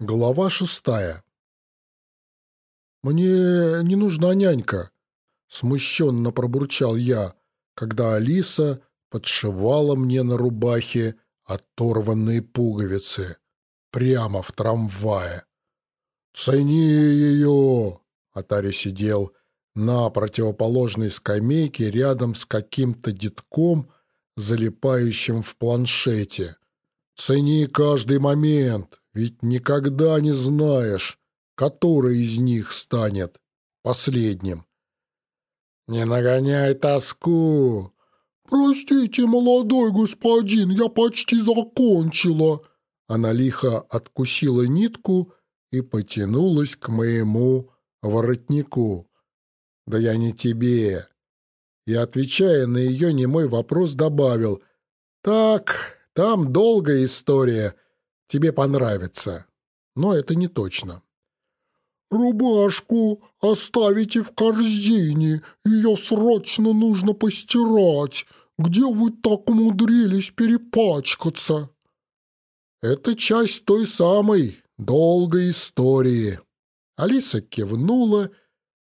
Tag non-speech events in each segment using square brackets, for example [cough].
Глава шестая. «Мне не нужна нянька», — смущенно пробурчал я, когда Алиса подшивала мне на рубахе оторванные пуговицы прямо в трамвае. «Цени ее!» — Атари сидел на противоположной скамейке рядом с каким-то детком, залипающим в планшете. «Цени каждый момент, ведь никогда не знаешь, который из них станет последним. «Не нагоняй тоску!» «Простите, молодой господин, я почти закончила!» Она лихо откусила нитку и потянулась к моему воротнику. «Да я не тебе!» И, отвечая на ее немой вопрос, добавил. «Так, там долгая история тебе понравится. Но это не точно. «Рубашку оставите в корзине, ее срочно нужно постирать. Где вы так умудрились перепачкаться?» «Это часть той самой долгой истории». Алиса кивнула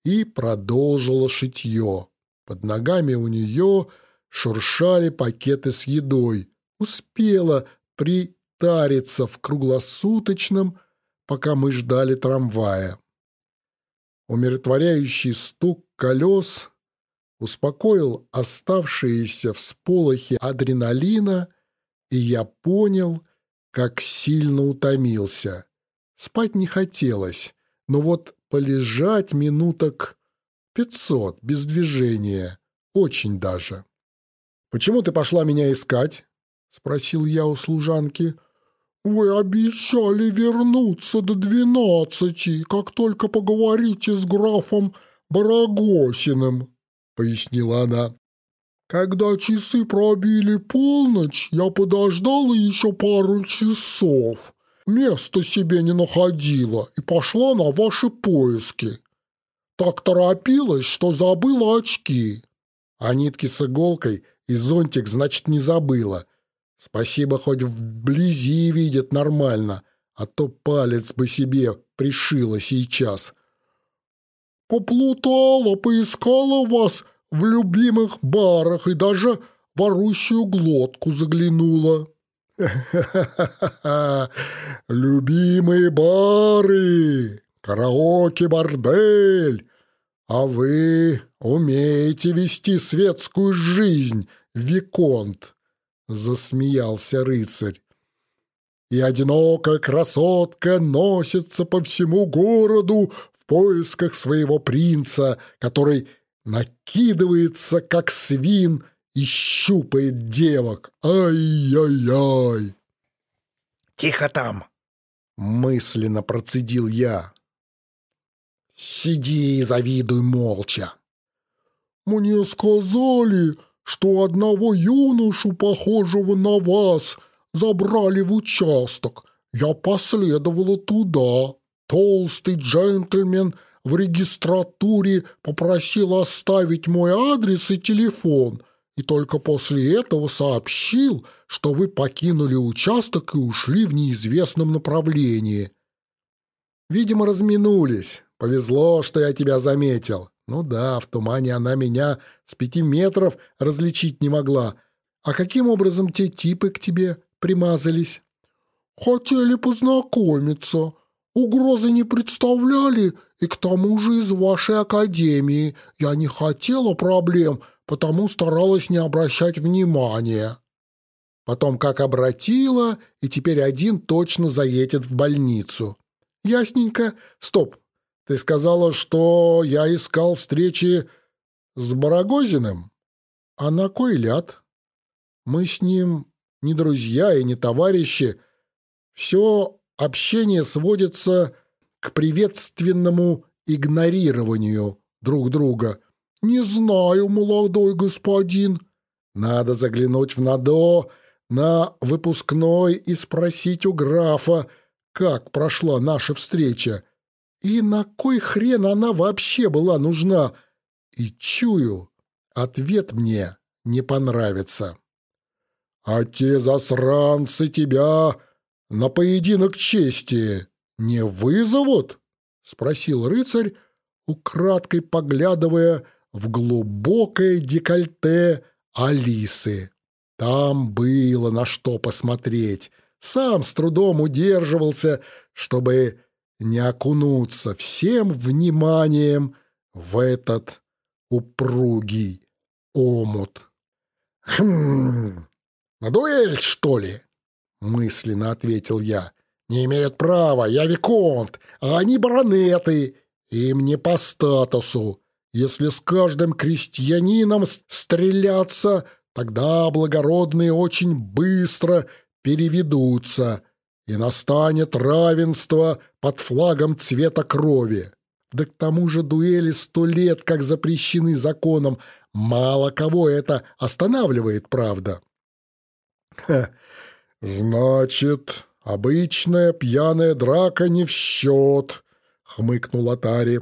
и продолжила шитье. Под ногами у нее шуршали пакеты с едой. Успела при тариться в круглосуточном, пока мы ждали трамвая. Умиротворяющий стук колес успокоил оставшиеся всполохи адреналина, и я понял, как сильно утомился. Спать не хотелось, но вот полежать минуток пятьсот без движения, очень даже. «Почему ты пошла меня искать?» — спросил я у служанки. «Вы обещали вернуться до двенадцати, как только поговорите с графом Барагосиным», — пояснила она. «Когда часы пробили полночь, я подождала еще пару часов. Места себе не находила и пошла на ваши поиски. Так торопилась, что забыла очки. А нитки с иголкой и зонтик, значит, не забыла. Спасибо, хоть вблизи видит нормально, а то палец бы себе пришила сейчас. Поплутала, поискала вас в любимых барах и даже ворущую глотку заглянула. «Ха-ха-ха! [laughs] Любимые бары! Караоке-бордель! А вы умеете вести светскую жизнь, Виконт!» Засмеялся рыцарь. И одинокая красотка носится по всему городу в поисках своего принца, который накидывается, как свин, и щупает девок. Ай-яй-яй! «Тихо там!» — мысленно процедил я. «Сиди и завидуй молча!» «Мне сказали, что одного юношу, похожего на вас, забрали в участок. Я последовала туда. Толстый джентльмен в регистратуре попросил оставить мой адрес и телефон, и только после этого сообщил, что вы покинули участок и ушли в неизвестном направлении. Видимо, разминулись. Повезло, что я тебя заметил. Ну да, в тумане она меня с пяти метров различить не могла. А каким образом те типы к тебе примазались? Хотели познакомиться. Угрозы не представляли, и к тому же из вашей академии. Я не хотела проблем, потому старалась не обращать внимания. Потом как обратила, и теперь один точно заедет в больницу. Ясненько. Стоп, ты сказала, что я искал встречи с Барагозиным? А на кой ляд? Мы с ним не друзья и не товарищи. Все общение сводится к приветственному игнорированию друг друга. «Не знаю, молодой господин». Надо заглянуть в НАДО на выпускной и спросить у графа, как прошла наша встреча. И на кой хрен она вообще была нужна? И чую, ответ мне не понравится. А те засранцы тебя на поединок чести не вызовут?» — спросил рыцарь, украдкой поглядывая в глубокое декольте Алисы. Там было на что посмотреть. Сам с трудом удерживался, чтобы не окунуться всем вниманием в этот упругий омут. «Хм, на дуэль, что ли?» — мысленно ответил я. «Не имеют права, я виконт, а они баронеты, им не по статусу. Если с каждым крестьянином стреляться, тогда благородные очень быстро переведутся, и настанет равенство под флагом цвета крови. Да к тому же дуэли сто лет как запрещены законом, мало кого это останавливает, правда. Ха, значит, обычная пьяная драка не в счет, хмыкнул Атари.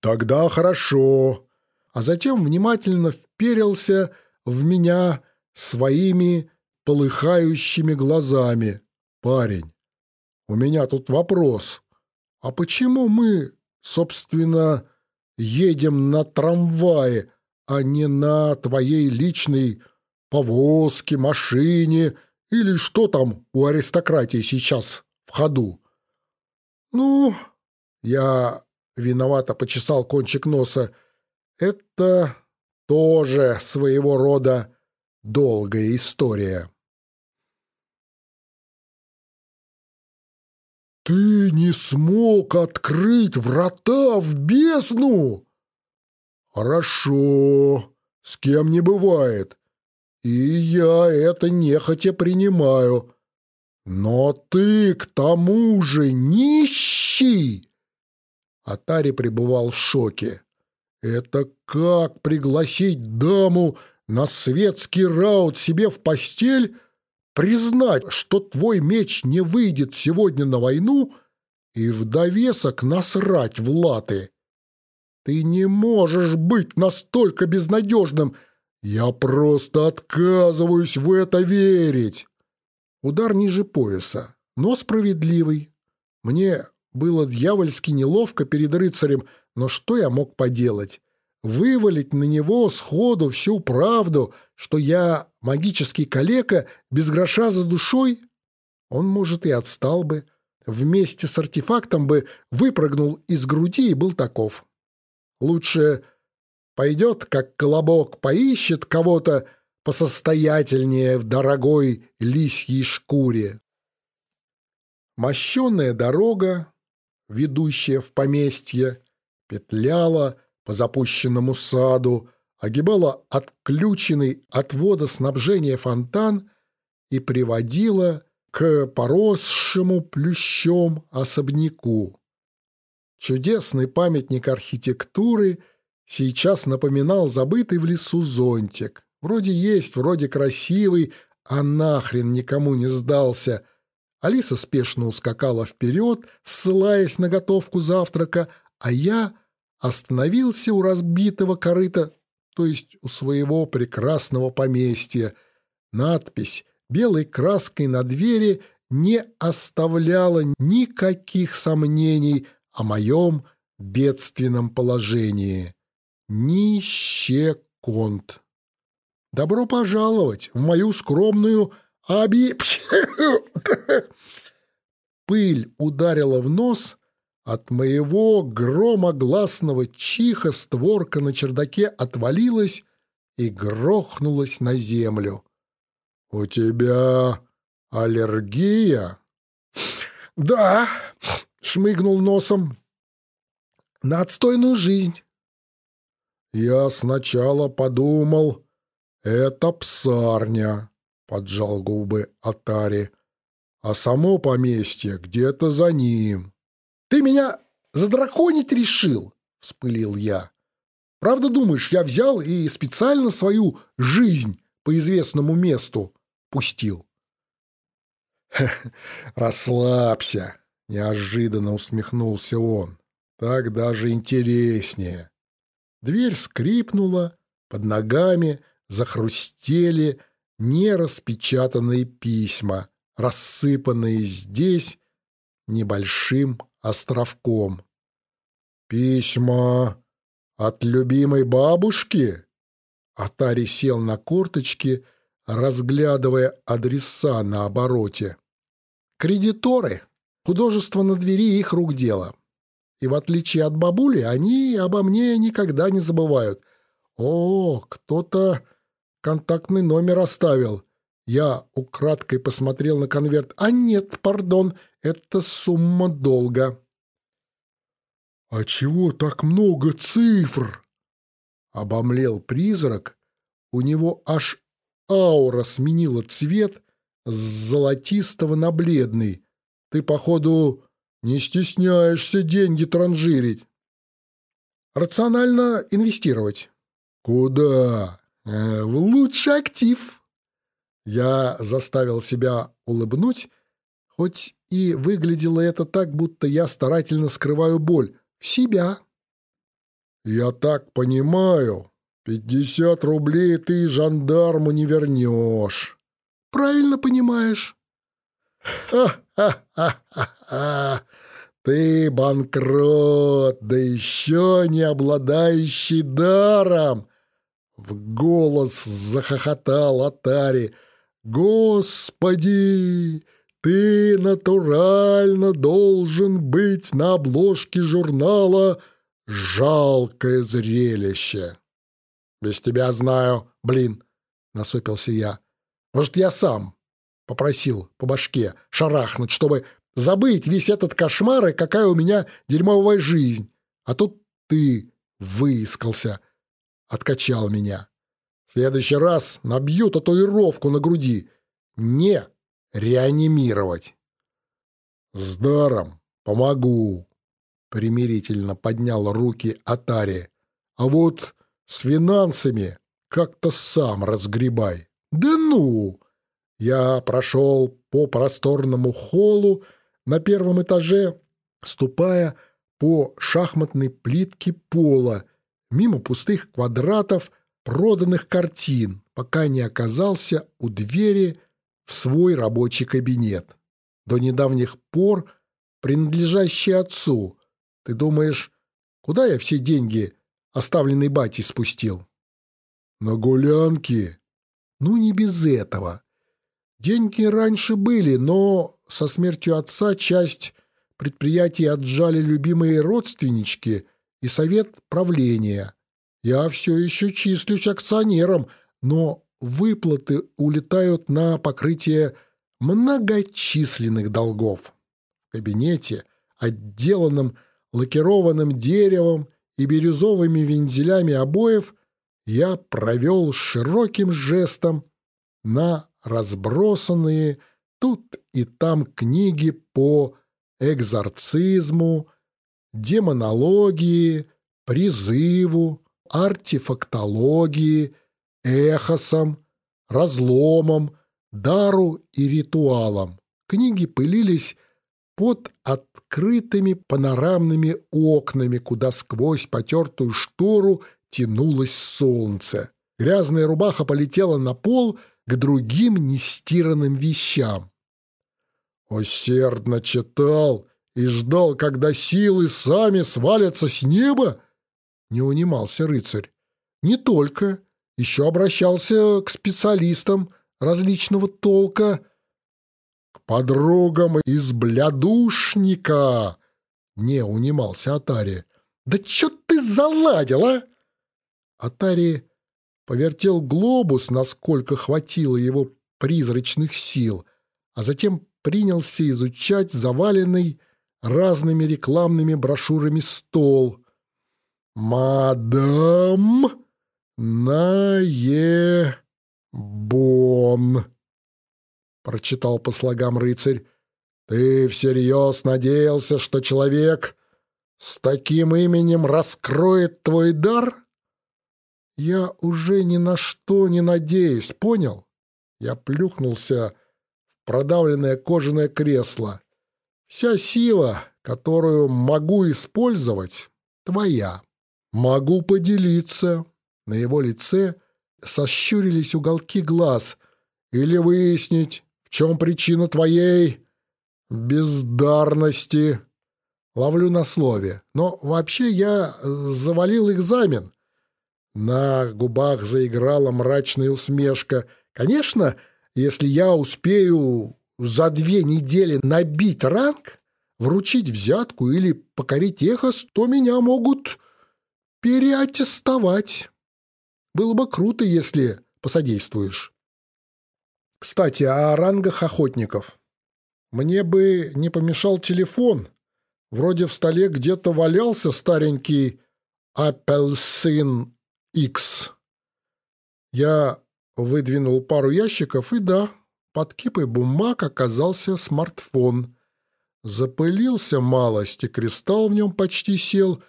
Тогда хорошо. А затем внимательно вперился в меня своими полыхающими глазами. «Парень, у меня тут вопрос. А почему мы, собственно, едем на трамвае, а не на твоей личной повозке, машине или что там у аристократии сейчас в ходу?» «Ну, я виновато почесал кончик носа. Это тоже своего рода долгая история». «Ты не смог открыть врата в бездну?» «Хорошо, с кем не бывает, и я это нехотя принимаю. Но ты к тому же нищий!» Атари пребывал в шоке. «Это как пригласить даму на светский раут себе в постель?» Признать, что твой меч не выйдет сегодня на войну и в довесок насрать в латы. Ты не можешь быть настолько безнадежным. Я просто отказываюсь в это верить. Удар ниже пояса, но справедливый. Мне было дьявольски неловко перед рыцарем, но что я мог поделать? Вывалить на него сходу всю правду, что я магический калека без гроша за душой, он, может, и отстал бы. Вместе с артефактом бы выпрыгнул из груди и был таков. Лучше пойдет, как колобок, поищет кого-то посостоятельнее в дорогой лисьей шкуре. Мощенная дорога, ведущая в поместье, петляла, по запущенному саду, огибала отключенный от водоснабжения фонтан и приводила к поросшему плющом особняку. Чудесный памятник архитектуры сейчас напоминал забытый в лесу зонтик. Вроде есть, вроде красивый, а нахрен никому не сдался. Алиса спешно ускакала вперед, ссылаясь на готовку завтрака, а я — остановился у разбитого корыта, то есть у своего прекрасного поместья. Надпись белой краской на двери не оставляла никаких сомнений о моем бедственном положении. Нищеконт. Добро пожаловать в мою скромную аби... [laughs] Пыль ударила в нос, от моего громогласного чиха створка на чердаке отвалилась и грохнулась на землю. «У тебя аллергия?» «Да», — шмыгнул носом, — «на отстойную жизнь». «Я сначала подумал, это псарня», — поджал губы Атари, «а само поместье где-то за ним». «Ты меня задраконить решил?» — вспылил я. «Правда думаешь, я взял и специально свою жизнь по известному месту пустил?» [laughs] «Расслабься!» — неожиданно усмехнулся он. «Так даже интереснее». Дверь скрипнула, под ногами захрустели нераспечатанные письма, рассыпанные здесь небольшим островком. «Письма от любимой бабушки?» Атари сел на корточки, разглядывая адреса на обороте. «Кредиторы. Художество на двери их рук дело. И в отличие от бабули, они обо мне никогда не забывают. О, кто-то контактный номер оставил. Я украдкой посмотрел на конверт. А нет, пардон, это сумма долга. «А чего так много цифр?» Обомлел призрак. У него аж аура сменила цвет с золотистого на бледный. Ты, походу, не стесняешься деньги транжирить. Рационально инвестировать. Куда? Э, в лучший актив. Я заставил себя улыбнуть, хоть и выглядело это так, будто я старательно скрываю боль. В себя. Я так понимаю, пятьдесят рублей ты жандарму не вернешь. Правильно понимаешь. Ха-ха-ха-ха! Ты банкрот, да еще не обладающий даром! В голос захохотал Атари. Господи, ты натурально должен быть на обложке журнала «Жалкое зрелище». Без тебя знаю, блин, насупился я. Может, я сам попросил по башке шарахнуть, чтобы забыть весь этот кошмар и какая у меня дерьмовая жизнь. А тут ты выискался, откачал меня. В следующий раз набью татуировку на груди. Не реанимировать. С даром помогу. Примирительно поднял руки Атари. А вот с финансами как-то сам разгребай. Да ну! Я прошел по просторному холлу на первом этаже, ступая по шахматной плитке пола, мимо пустых квадратов проданных картин, пока не оказался у двери в свой рабочий кабинет. До недавних пор принадлежащий отцу. Ты думаешь, куда я все деньги, оставленные батей, спустил? На гулянки. Ну, не без этого. Деньги раньше были, но со смертью отца часть предприятий отжали любимые родственнички и совет правления. Я все еще числюсь акционером, но выплаты улетают на покрытие многочисленных долгов. В кабинете, отделанном лакированным деревом и бирюзовыми вензелями обоев, я провел широким жестом на разбросанные тут и там книги по экзорцизму, демонологии, призыву, артефактологии, эхосам, разломам, дару и ритуалам. Книги пылились под открытыми панорамными окнами, куда сквозь потертую штору тянулось солнце. Грязная рубаха полетела на пол — к другим нестиранным вещам. Усердно читал и ждал, когда силы сами свалятся с неба? Не унимался рыцарь. Не только. Еще обращался к специалистам различного толка, к подругам из блядушника. Не унимался Атари. «Да чё ты заладил, а?» Атари повертел глобус, насколько хватило его призрачных сил, а затем принялся изучать заваленный разными рекламными брошюрами стол. «Мадам Наебон», — прочитал по слогам рыцарь, — «ты всерьез надеялся, что человек с таким именем раскроет твой дар?» Я уже ни на что не надеюсь, понял? Я плюхнулся в продавленное кожаное кресло. Вся сила, которую могу использовать, твоя. Могу поделиться. На его лице сощурились уголки глаз. Или выяснить, в чем причина твоей бездарности. Ловлю на слове. Но вообще я завалил экзамен. На губах заиграла мрачная усмешка. Конечно, если я успею за две недели набить ранг, вручить взятку или покорить эхос, то меня могут переаттестовать. Было бы круто, если посодействуешь. Кстати, о рангах охотников. Мне бы не помешал телефон. Вроде в столе где-то валялся старенький Апельсин X. Я выдвинул пару ящиков, и да, под кипой бумаг оказался смартфон. Запылился малость, и кристалл в нем почти сел.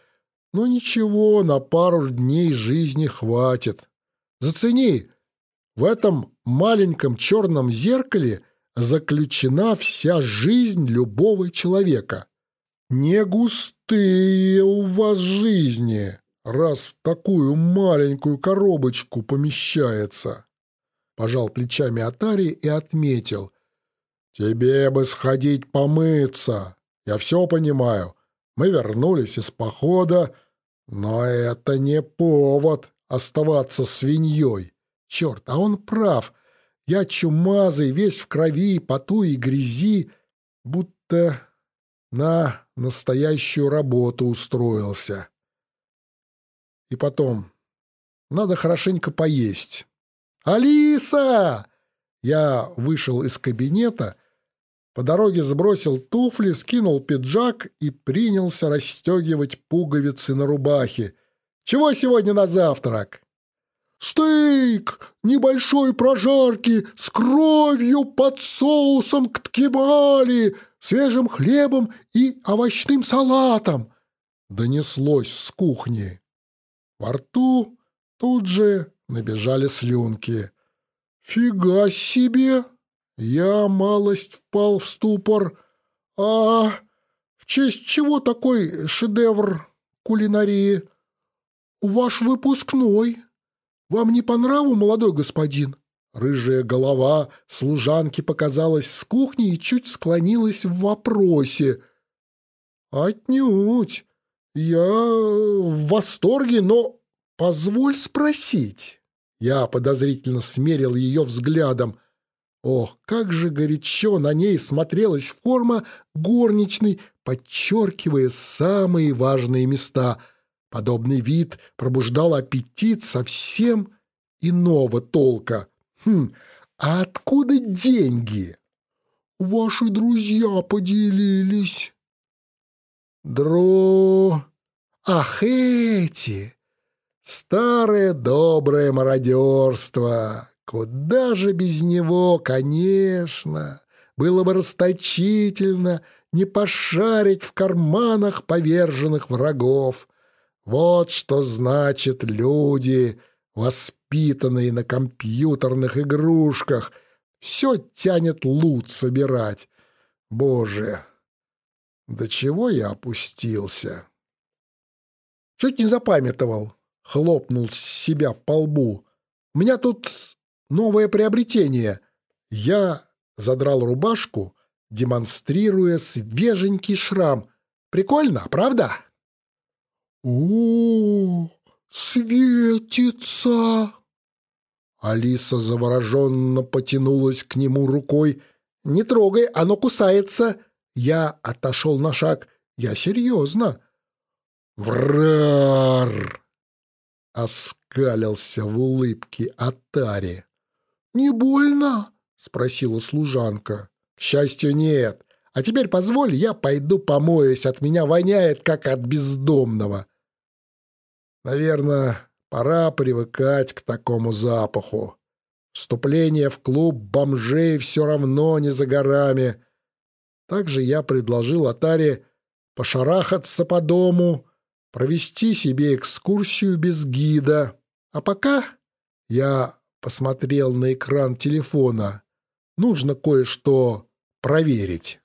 Но ничего, на пару дней жизни хватит. Зацени, в этом маленьком черном зеркале заключена вся жизнь любого человека. Не густые у вас жизни, раз в такую маленькую коробочку помещается пожал плечами Атари и отметил. «Тебе бы сходить помыться. Я все понимаю. Мы вернулись из похода, но это не повод оставаться свиньей. Черт, а он прав. Я чумазый, весь в крови, поту и грязи, будто на настоящую работу устроился. И потом, надо хорошенько поесть. «Алиса!» Я вышел из кабинета, по дороге сбросил туфли, скинул пиджак и принялся расстегивать пуговицы на рубахе. «Чего сегодня на завтрак?» «Стейк небольшой прожарки с кровью под соусом к ткемали, свежим хлебом и овощным салатом!» Донеслось с кухни. Во рту тут же набежали слюнки. «Фига себе!» Я малость впал в ступор. «А в честь чего такой шедевр кулинарии?» «Ваш выпускной. Вам не по нраву, молодой господин?» Рыжая голова служанки показалась с кухни и чуть склонилась в вопросе. «Отнюдь. Я в восторге, но позволь спросить». Я подозрительно смерил ее взглядом. Ох, как же горячо на ней смотрелась форма горничной, подчеркивая самые важные места. Подобный вид пробуждал аппетит совсем иного толка. Хм, а откуда деньги? Ваши друзья поделились. Дро... Ах, эти! Старое доброе мародерство. Куда же без него, конечно. Было бы расточительно не пошарить в карманах поверженных врагов. Вот что значит люди, воспитанные на компьютерных игрушках. Все тянет лут собирать. Боже, до чего я опустился? Чуть не запамятовал хлопнул себя по лбу. «У меня тут новое приобретение». Я задрал рубашку, демонстрируя свеженький шрам. «Прикольно, правда?» «О, светится!» Алиса завороженно потянулась к нему рукой. «Не трогай, оно кусается!» Я отошел на шаг. «Я серьезно!» «Врар!» оскалился в улыбке Атари. «Не больно?» — спросила служанка. «К счастью, нет. А теперь позволь, я пойду помоюсь, от меня воняет, как от бездомного». Наверное, пора привыкать к такому запаху. Вступление в клуб бомжей все равно не за горами. Также я предложил Атаре пошарахаться по дому, провести себе экскурсию без гида. А пока я посмотрел на экран телефона. Нужно кое-что проверить.